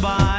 Bye.